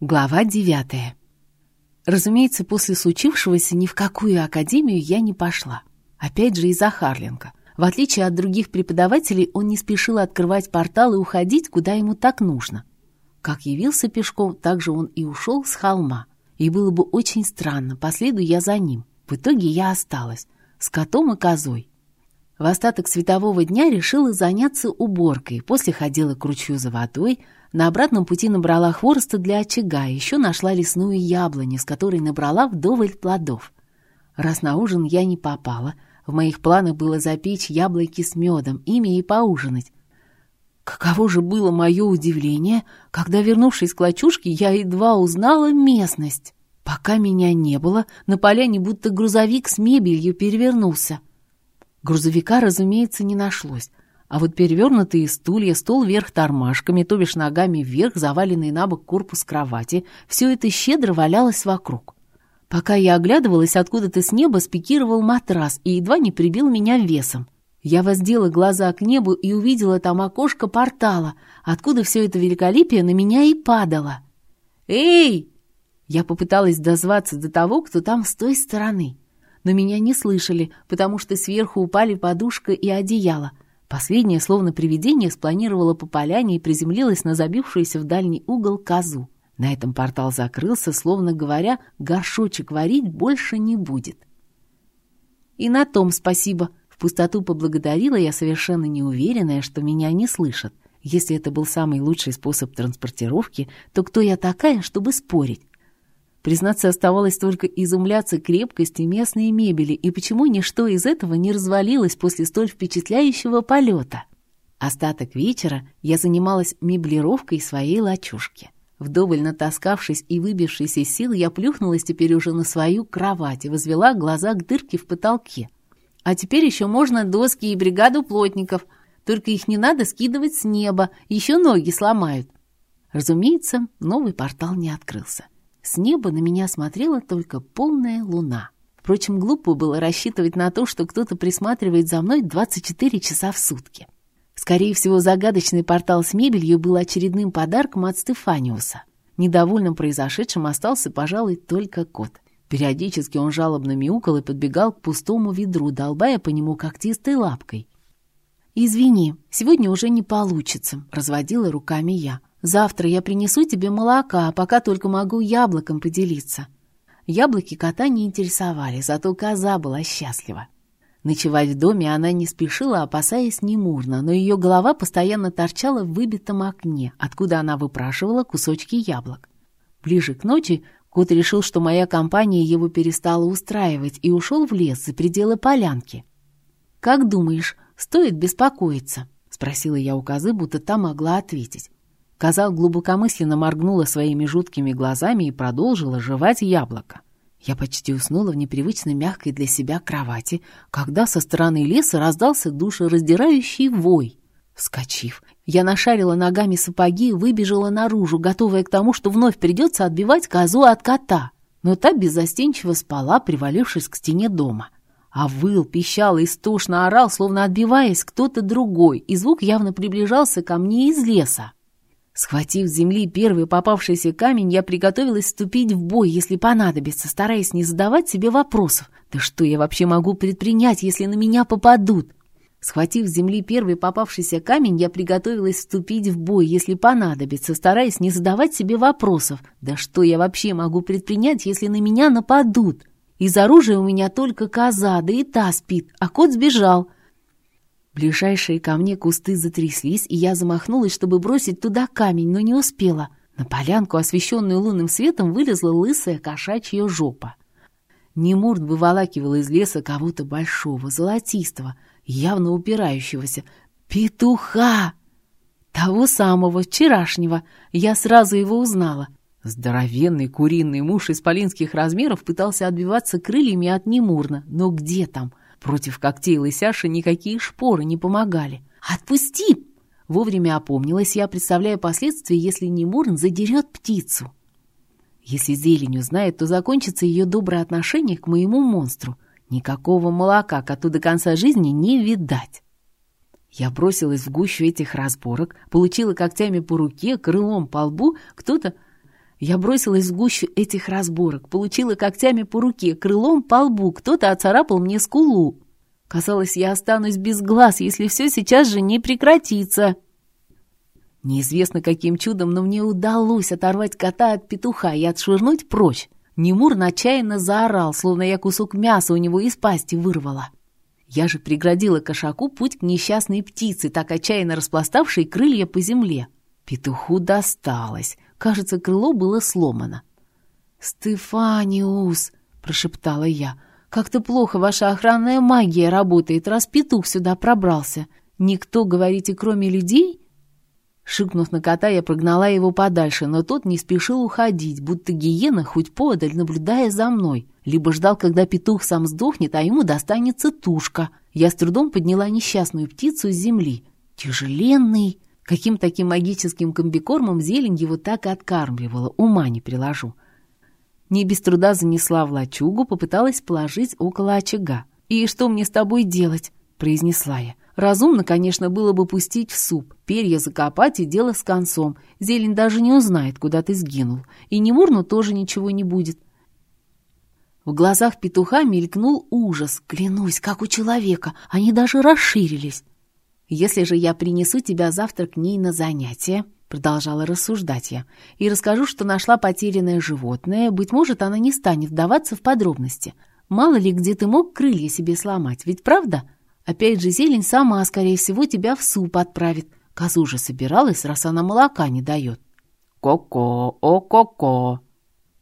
Глава девятая. Разумеется, после случившегося ни в какую академию я не пошла. Опять же из-за Харлинга. В отличие от других преподавателей, он не спешил открывать портал и уходить, куда ему так нужно. Как явился пешком, так же он и ушел с холма. И было бы очень странно, последую я за ним. В итоге я осталась с котом и козой. В остаток светового дня решила заняться уборкой, после ходила к ручью за водой, на обратном пути набрала хвороста для очага, еще нашла лесную яблоню, с которой набрала вдоволь плодов. Раз на ужин я не попала, в моих планах было запечь яблоки с медом, ими и поужинать. Каково же было мое удивление, когда, вернувшись к лачушке, я едва узнала местность. Пока меня не было, на поляне будто грузовик с мебелью перевернулся. Грузовика, разумеется, не нашлось. А вот перевернутые стулья, стол вверх тормашками, то бишь ногами вверх, заваленный на бок корпус кровати, все это щедро валялось вокруг. Пока я оглядывалась, откуда-то с неба спикировал матрас и едва не прибил меня весом. Я воздела глаза к небу и увидела там окошко портала, откуда все это великолепие на меня и падало. «Эй!» Я попыталась дозваться до того, кто там с той стороны. Но меня не слышали, потому что сверху упали подушка и одеяло — Последняя, словно привидение, спланировала по поляне и приземлилась на забившуюся в дальний угол козу. На этом портал закрылся, словно говоря, горшочек варить больше не будет. И на том спасибо. В пустоту поблагодарила я, совершенно неуверенная, что меня не слышат. Если это был самый лучший способ транспортировки, то кто я такая, чтобы спорить? Признаться, оставалось только изумляться крепкости местной мебели и почему ничто из этого не развалилось после столь впечатляющего полета. Остаток вечера я занималась меблировкой своей лачушки. Вдоволь натаскавшись и выбившись из сил, я плюхнулась теперь уже на свою кровать и возвела глаза к дырке в потолке. А теперь еще можно доски и бригаду плотников, только их не надо скидывать с неба, еще ноги сломают. Разумеется, новый портал не открылся. С неба на меня смотрела только полная луна. Впрочем, глупо было рассчитывать на то, что кто-то присматривает за мной 24 часа в сутки. Скорее всего, загадочный портал с мебелью был очередным подарком от Стефаниуса. Недовольным произошедшим остался, пожалуй, только кот. Периодически он жалобно мяукал и подбегал к пустому ведру, долбая по нему когтистой лапкой. «Извини, сегодня уже не получится», — разводила руками я. Завтра я принесу тебе молока, пока только могу яблоком поделиться». Яблоки кота не интересовали, зато коза была счастлива. Ночевать в доме она не спешила, опасаясь Немурна, но ее голова постоянно торчала в выбитом окне, откуда она выпрашивала кусочки яблок. Ближе к ночи кот решил, что моя компания его перестала устраивать, и ушел в лес за пределы полянки. «Как думаешь, стоит беспокоиться?» — спросила я у козы, будто та могла ответить. Коза глубокомысленно моргнула своими жуткими глазами и продолжила жевать яблоко. Я почти уснула в непривычно мягкой для себя кровати, когда со стороны леса раздался душераздирающий вой. Вскочив, я нашарила ногами сапоги и выбежала наружу, готовая к тому, что вновь придется отбивать козу от кота. Но та беззастенчиво спала, привалившись к стене дома. А выл, пищал и истошно орал, словно отбиваясь кто-то другой, и звук явно приближался ко мне из леса. Схватив с земли первый попавшийся камень, я приготовилась вступить в бой, если понадобится, стараясь не задавать себе вопросов. Да что я вообще могу предпринять, если на меня попадут? Схватив с земли первый попавшийся камень, я приготовилась вступить в бой, если понадобится, стараясь не задавать себе вопросов. Да что я вообще могу предпринять, если на меня нападут? Из оружия у меня только коза, да и та спит, а кот сбежал. Ближайшие ко мне кусты затряслись, и я замахнулась, чтобы бросить туда камень, но не успела. На полянку, освещенную лунным светом, вылезла лысая кошачья жопа. Немурт выволакивал из леса кого-то большого, золотистого, явно упирающегося. «Петуха!» Того самого, вчерашнего. Я сразу его узнала. Здоровенный куриный муж исполинских размеров пытался отбиваться крыльями от Немурна. Но где там? Против когтей лысяши никакие шпоры не помогали. «Отпусти!» Вовремя опомнилась я, представляя последствия, если Немурн задерет птицу. Если зелень узнает, то закончится ее доброе отношение к моему монстру. Никакого молока коту до конца жизни не видать. Я бросилась в гущу этих разборок, получила когтями по руке, крылом по лбу, кто-то... Я бросилась в гущу этих разборок, получила когтями по руке, крылом по лбу, кто-то оцарапал мне скулу. Казалось, я останусь без глаз, если все сейчас же не прекратится. Неизвестно каким чудом, но мне удалось оторвать кота от петуха и отшвырнуть прочь. Немур отчаянно заорал, словно я кусок мяса у него из пасти вырвала. Я же преградила кошаку путь к несчастной птице, так отчаянно распластавшей крылья по земле. Петуху досталось. Кажется, крыло было сломано. «Стефаниус!» — прошептала я. «Как-то плохо ваша охранная магия работает, раз петух сюда пробрался. Никто, говорите, кроме людей?» Шикнув на кота, я прогнала его подальше, но тот не спешил уходить, будто гиена хоть подаль, наблюдая за мной. Либо ждал, когда петух сам сдохнет, а ему достанется тушка. Я с трудом подняла несчастную птицу с земли. Тяжеленный. Каким таким магическим комбикормом зелень его так и откармливала, ума не приложу. Не без труда занесла в лачугу, попыталась положить около очага. «И что мне с тобой делать?» — произнесла я. Разумно, конечно, было бы пустить в суп, перья закопать и дело с концом. Зелень даже не узнает, куда ты сгинул. И Немурну тоже ничего не будет. В глазах петуха мелькнул ужас. Клянусь, как у человека. Они даже расширились. «Если же я принесу тебя завтра к ней на занятие», — продолжала рассуждать я, «и расскажу, что нашла потерянное животное, быть может, она не станет вдаваться в подробности. Мало ли, где ты мог крылья себе сломать, ведь правда?» Опять же, зелень сама, скорее всего, тебя в суп отправит. Козу же собиралась, раз она молока не дает. Ко-ко, о-ко-ко.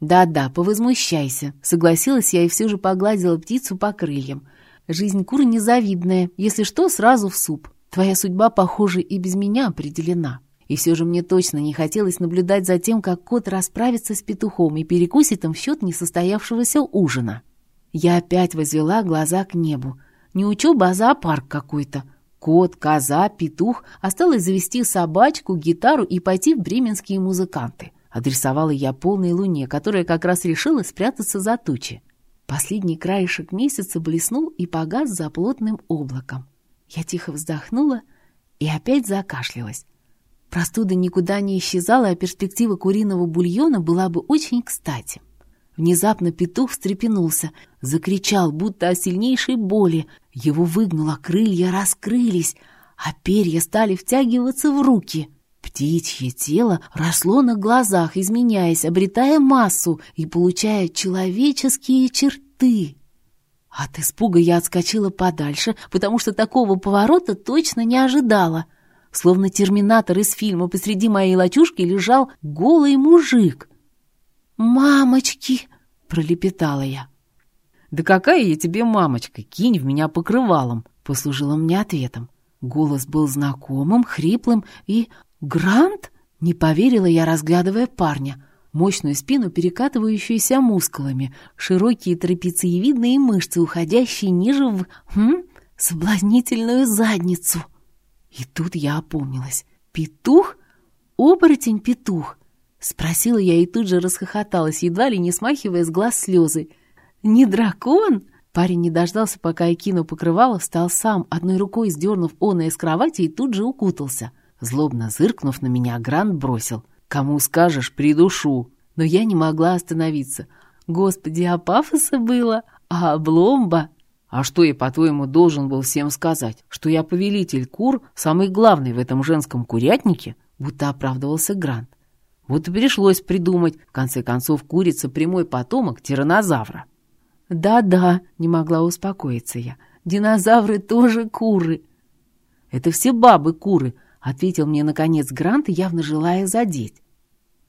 Да-да, повозмущайся. Согласилась я и все же погладила птицу по крыльям. Жизнь кур незавидная. Если что, сразу в суп. Твоя судьба, похоже, и без меня определена. И все же мне точно не хотелось наблюдать за тем, как кот расправится с петухом и перекусит им в счет несостоявшегося ужина. Я опять возвела глаза к небу. Не учеба, а зоопарк какой-то. Кот, коза, петух. Осталось завести собачку, гитару и пойти в бременские музыканты. Адресовала я полной луне, которая как раз решила спрятаться за тучи. Последний краешек месяца блеснул и погас за плотным облаком. Я тихо вздохнула и опять закашлялась. Простуда никуда не исчезала, а перспектива куриного бульона была бы очень кстати. Внезапно петух встрепенулся, закричал, будто о сильнейшей боли. Его выгнуло, крылья раскрылись, а перья стали втягиваться в руки. Птичье тело росло на глазах, изменяясь, обретая массу и получая человеческие черты. От испуга я отскочила подальше, потому что такого поворота точно не ожидала. Словно терминатор из фильма посреди моей лачушки лежал голый мужик — «Мамочки!» — пролепетала я. «Да какая я тебе мамочка? Кинь в меня покрывалом!» — послужила мне ответом. Голос был знакомым, хриплым и... «Грант?» — не поверила я, разглядывая парня. Мощную спину, перекатывающуюся мускулами, широкие трапециевидные мышцы, уходящие ниже в... Хм? Соблазнительную задницу. И тут я опомнилась. «Петух? Оборотень-петух!» Спросила я и тут же расхохоталась, едва ли не смахивая с глаз слезы. «Не дракон?» Парень не дождался, пока я кину покрывало, встал сам, одной рукой сдернув оно из кровати и тут же укутался. Злобно зыркнув на меня, Грант бросил. «Кому скажешь, придушу!» Но я не могла остановиться. «Господи, а пафоса было? А обломба?» «А что я, по-твоему, должен был всем сказать? Что я повелитель кур, самый главный в этом женском курятнике?» Будто оправдывался Грант. Вот и пришлось придумать, в конце концов, курица прямой потомок тиранозавра. «Да-да», — не могла успокоиться я, — «динозавры тоже куры». «Это все бабы куры», — ответил мне, наконец, Грант, явно желая задеть.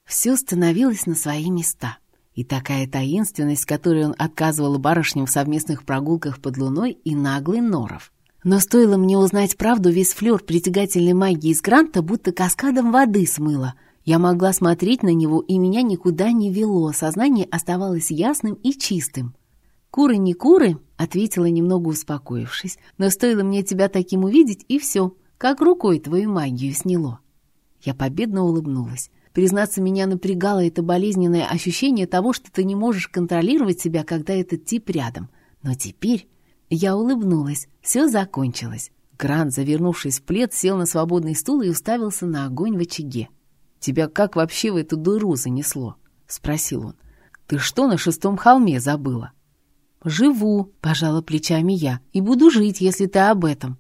Все становилось на свои места. И такая таинственность, которой он отказывал барышням в совместных прогулках под луной, и наглый норов. Но стоило мне узнать правду, весь флёр притягательной магии из Гранта будто каскадом воды смыло — я могла смотреть на него, и меня никуда не вело, сознание оставалось ясным и чистым. «Куры не куры», — ответила, немного успокоившись, «но стоило мне тебя таким увидеть, и все, как рукой твою магию сняло». Я победно улыбнулась. Признаться, меня напрягало это болезненное ощущение того, что ты не можешь контролировать себя, когда этот тип рядом. Но теперь я улыбнулась, все закончилось. Грант, завернувшись в плед, сел на свободный стул и уставился на огонь в очаге. Тебя как вообще в эту дыру занесло? — спросил он. «Ты что на шестом холме забыла?» «Живу», — пожала плечами я, — «и буду жить, если ты об этом».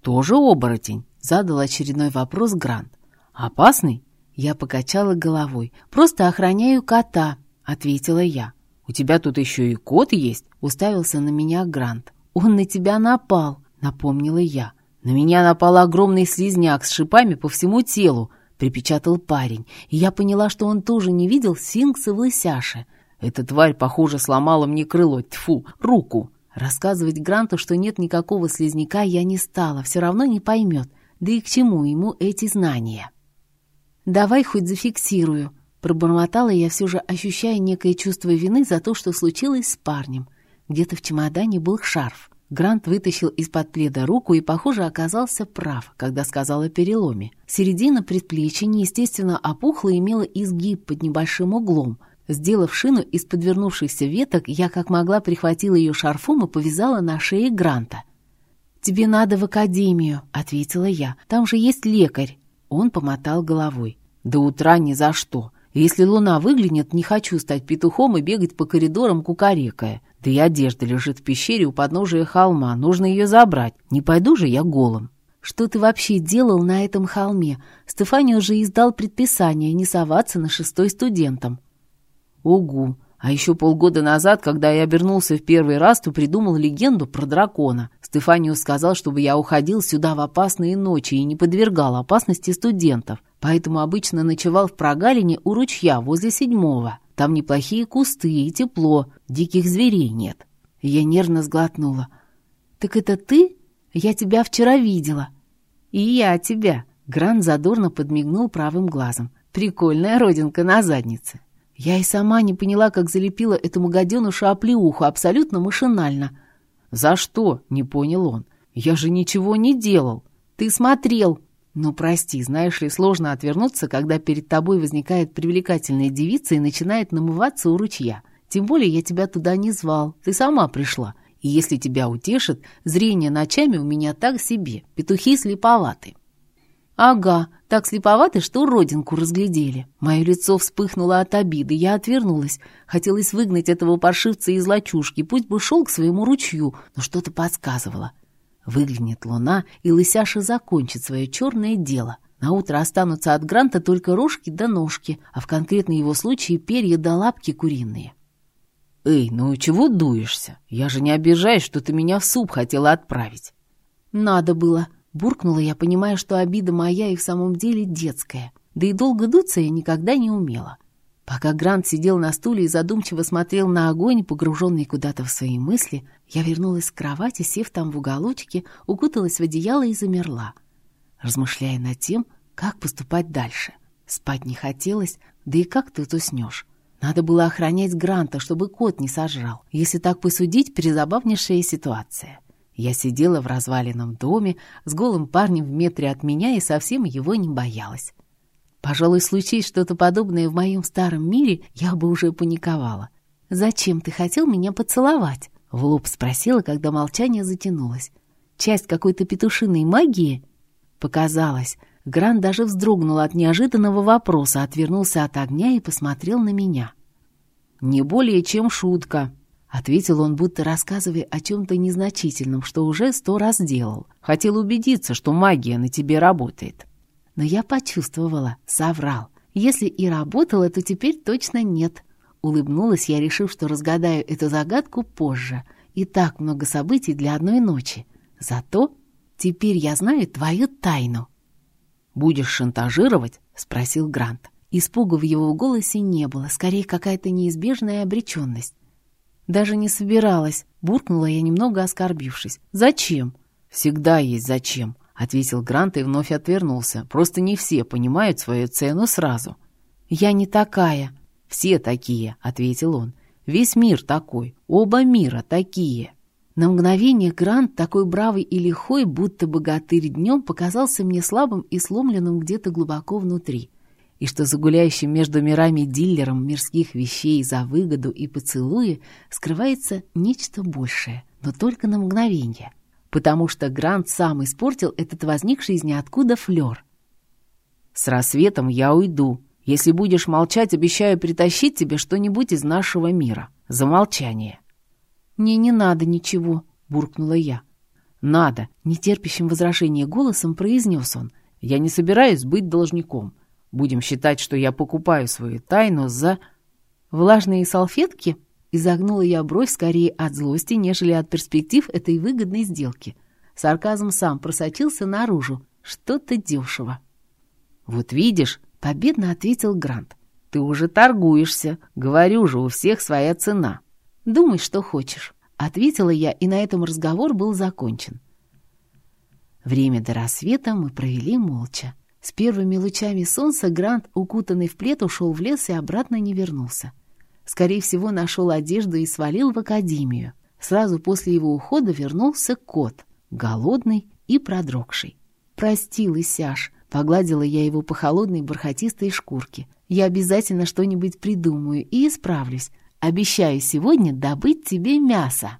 «Тоже оборотень?» — задал очередной вопрос Грант. «Опасный?» Я покачала головой. «Просто охраняю кота», — ответила я. «У тебя тут еще и кот есть?» — уставился на меня Грант. «Он на тебя напал», — напомнила я. «На меня напал огромный слизняк с шипами по всему телу», — припечатал парень. И я поняла, что он тоже не видел сфинкса в лысяше. Эта тварь, похоже, сломала мне крыло, тьфу, руку. Рассказывать Гранту, что нет никакого слизняка, я не стала, все равно не поймет. Да и к чему ему эти знания? «Давай хоть зафиксирую», — пробормотала я, все же ощущая некое чувство вины за то, что случилось с парнем. Где-то в чемодане был шарф. Грант вытащил из-под пледа руку и, похоже, оказался прав, когда сказал о переломе. Середина предплечья неестественно опухла и имела изгиб под небольшим углом. Сделав шину из подвернувшихся веток, я как могла прихватила ее шарфом и повязала на шее Гранта. «Тебе надо в академию», — ответила я. «Там же есть лекарь». Он помотал головой. «До утра ни за что. Если луна выглянет, не хочу стать петухом и бегать по коридорам кукарекая. Да и одежда лежит в пещере у подножия холма. Нужно ее забрать. Не пойду же я голым». «Что ты вообще делал на этом холме? Стефанио же издал предписание не соваться на шестой студентом». «Угу. А еще полгода назад, когда я обернулся в первый раз, то придумал легенду про дракона. Стефаниус сказал, чтобы я уходил сюда в опасные ночи и не подвергал опасности студентов. Поэтому обычно ночевал в прогалине у ручья возле седьмого. Там неплохие кусты и тепло, диких зверей нет. Я нервно сглотнула. «Так это ты? Я тебя вчера видела». «И я тебя», — Гран задорно подмигнул правым глазом. «Прикольная родинка на заднице». Я и сама не поняла, как залепила этому гаденушу оплеуху абсолютно машинально. «За что?» — не понял он. «Я же ничего не делал. Ты смотрел!» «Ну, прости, знаешь ли, сложно отвернуться, когда перед тобой возникает привлекательная девица и начинает намываться у ручья. Тем более я тебя туда не звал, ты сама пришла. И если тебя утешит, зрение ночами у меня так себе, петухи слеповаты». «Ага, так слеповаты, что родинку разглядели». Мое лицо вспыхнуло от обиды, я отвернулась. Хотелось выгнать этого паршивца из лачушки, пусть бы шел к своему ручью, но что-то подсказывало. Выглянет луна, и лысяша закончит свое черное дело. На утро останутся от Гранта только рожки да ножки, а в конкретном его случае перья да лапки куриные. «Эй, ну чего дуешься? Я же не обижаюсь, что ты меня в суп хотела отправить». «Надо было», Буркнула я, понимая, что обида моя и в самом деле детская. Да и долго дуться я никогда не умела. Пока Грант сидел на стуле и задумчиво смотрел на огонь, погруженный куда-то в свои мысли, я вернулась к кровати, сев там в уголочке, укуталась в одеяло и замерла, размышляя над тем, как поступать дальше. Спать не хотелось, да и как тут уснешь? Надо было охранять Гранта, чтобы кот не сожрал. Если так посудить, призабавнейшая ситуация. Я сидела в разваленном доме с голым парнем в метре от меня и совсем его не боялась. Пожалуй, случись что-то подобное в моем старом мире, я бы уже паниковала. «Зачем ты хотел меня поцеловать?» — в лоб спросила, когда молчание затянулось. «Часть какой-то петушиной магии?» Показалось. Гран даже вздрогнул от неожиданного вопроса, отвернулся от огня и посмотрел на меня. «Не более чем шутка», Ответил он, будто рассказывая о чем-то незначительном, что уже сто раз делал. Хотел убедиться, что магия на тебе работает. Но я почувствовала, соврал. Если и работала, то теперь точно нет. Улыбнулась я, решив, что разгадаю эту загадку позже. И так много событий для одной ночи. Зато теперь я знаю твою тайну. «Будешь шантажировать?» — спросил Грант. Испуга в его голосе не было, скорее какая-то неизбежная обреченность. «Даже не собиралась», — буркнула я, немного оскорбившись. «Зачем?» «Всегда есть зачем», — ответил Грант и вновь отвернулся. «Просто не все понимают свою цену сразу». «Я не такая». «Все такие», — ответил он. «Весь мир такой. Оба мира такие». На мгновение Грант, такой бравый и лихой, будто богатырь днем, показался мне слабым и сломленным где-то глубоко внутри и что за гуляющим между мирами диллером мирских вещей за выгоду и поцелуи скрывается нечто большее, но только на мгновение, потому что Грант сам испортил этот возникший из ниоткуда флер. «С рассветом я уйду», Если будешь молчать, обещаю притащить тебе что-нибудь из нашего мира. За молчание». «Мне не надо ничего», — буркнула я. «Надо», — нетерпящим возражения голосом произнес он. «Я не собираюсь быть должником. Будем считать, что я покупаю свою тайну за...» «Влажные салфетки?» — изогнула я бровь скорее от злости, нежели от перспектив этой выгодной сделки. Сарказм сам просочился наружу. Что-то дешево. «Вот видишь», — победно ответил Грант. «Ты уже торгуешься. Говорю же, у всех своя цена». «Думай, что хочешь», — ответила я, и на этом разговор был закончен. Время до рассвета мы провели молча. С первыми лучами солнца Грант, укутанный в плед, ушел в лес и обратно не вернулся. Скорее всего, нашел одежду и свалил в академию. Сразу после его ухода вернулся кот, голодный и продрогший. «Прости, лысяш», — погладила я его по холодной бархатистой шкурке. «Я обязательно что-нибудь придумаю и исправлюсь. Обещаю сегодня добыть тебе мясо».